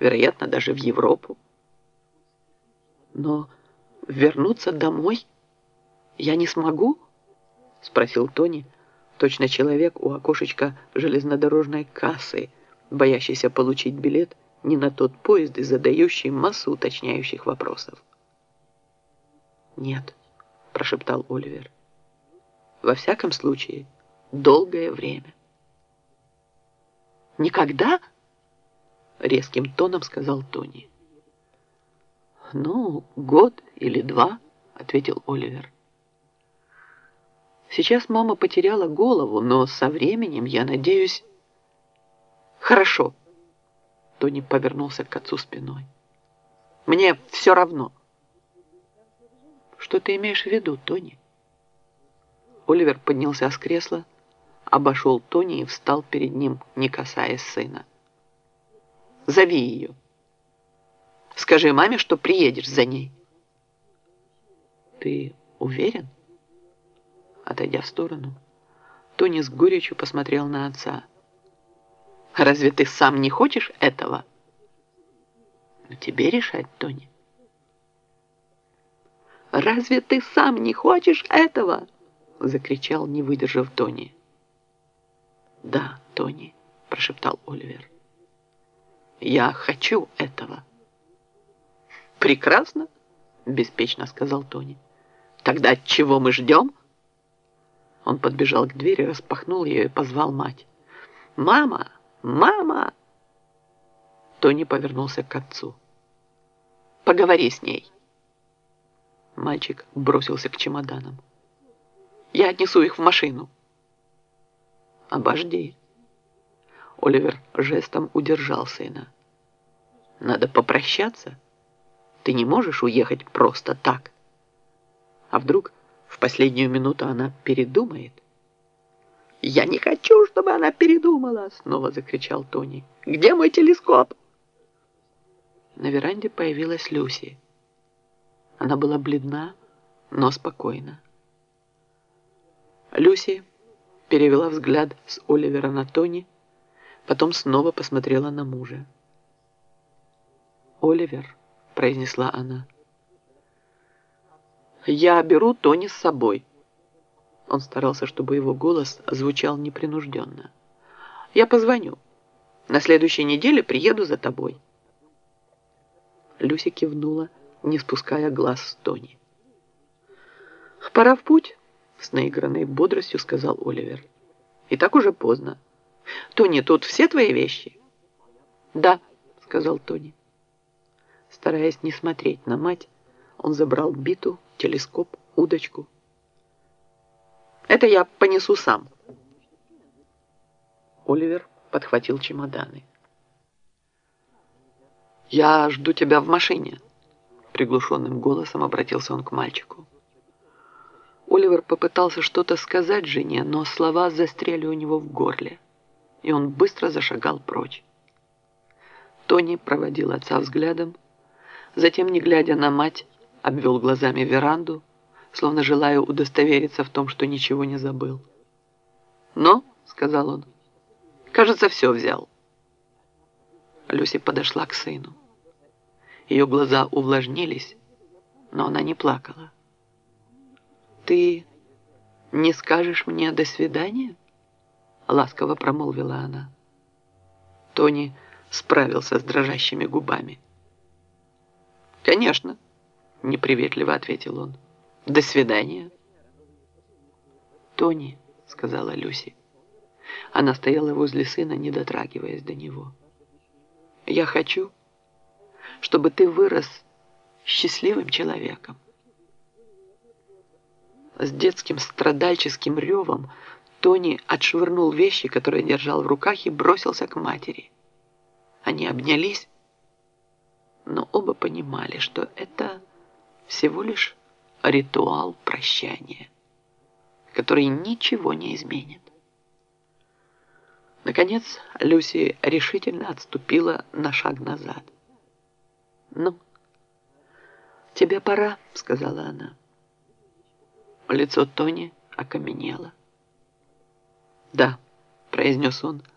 вероятно, даже в Европу. Но вернуться домой я не смогу? Спросил Тони, точно человек у окошечка железнодорожной кассы, боящийся получить билет не на тот поезд и задающий массу уточняющих вопросов. «Нет», – прошептал Оливер. «Во всяком случае, долгое время». «Никогда?» — резким тоном сказал Тони. «Ну, год или два», — ответил Оливер. «Сейчас мама потеряла голову, но со временем, я надеюсь...» «Хорошо», — Тони повернулся к отцу спиной. «Мне все равно». «Что ты имеешь в виду, Тони?» Оливер поднялся с кресла, обошел Тони и встал перед ним, не касаясь сына. «Зови ее. Скажи маме, что приедешь за ней». «Ты уверен?» Отойдя в сторону, Тони с горечью посмотрел на отца. «Разве ты сам не хочешь этого?» «Но тебе решать, Тони». «Разве ты сам не хочешь этого?» Закричал, не выдержав Тони. «Да, Тони», – прошептал Оливер. «Я хочу этого». «Прекрасно», – беспечно сказал Тони. «Тогда чего мы ждем?» Он подбежал к двери, распахнул ее и позвал мать. «Мама! Мама!» Тони повернулся к отцу. «Поговори с ней». Мальчик бросился к чемоданам. «Я отнесу их в машину». «Обожди». Оливер жестом удержал сына. «Надо попрощаться. Ты не можешь уехать просто так. А вдруг в последнюю минуту она передумает?» «Я не хочу, чтобы она передумала!» Снова закричал Тони. «Где мой телескоп?» На веранде появилась Люси. Она была бледна, но спокойна. Люси перевела взгляд с Оливера на Тони, потом снова посмотрела на мужа. «Оливер», — произнесла она, — «я беру Тони с собой». Он старался, чтобы его голос звучал непринужденно. «Я позвоню. На следующей неделе приеду за тобой». Люси кивнула, не спуская глаз с Тони. «Пора в путь». С наигранной бодростью сказал Оливер. И так уже поздно. Тони, тут все твои вещи? Да, сказал Тони. Стараясь не смотреть на мать, он забрал биту, телескоп, удочку. Это я понесу сам. Оливер подхватил чемоданы. «Я жду тебя в машине», — приглушенным голосом обратился он к мальчику. Оливер попытался что-то сказать жене, но слова застряли у него в горле, и он быстро зашагал прочь. Тони проводил отца взглядом, затем, не глядя на мать, обвел глазами веранду, словно желая удостовериться в том, что ничего не забыл. «Но», — сказал он, — «кажется, все взял». Люси подошла к сыну. Ее глаза увлажнились, но она не плакала. «Ты не скажешь мне «до свидания»?» Ласково промолвила она. Тони справился с дрожащими губами. «Конечно», — неприветливо ответил он. «До свидания». «Тони», — сказала Люси. Она стояла возле сына, не дотрагиваясь до него. «Я хочу, чтобы ты вырос счастливым человеком. С детским страдальческим ревом Тони отшвырнул вещи, которые держал в руках, и бросился к матери. Они обнялись, но оба понимали, что это всего лишь ритуал прощания, который ничего не изменит. Наконец, Люси решительно отступила на шаг назад. «Ну, тебе пора», — сказала она. Лицо Тони окаменело. «Да», — произнес он, —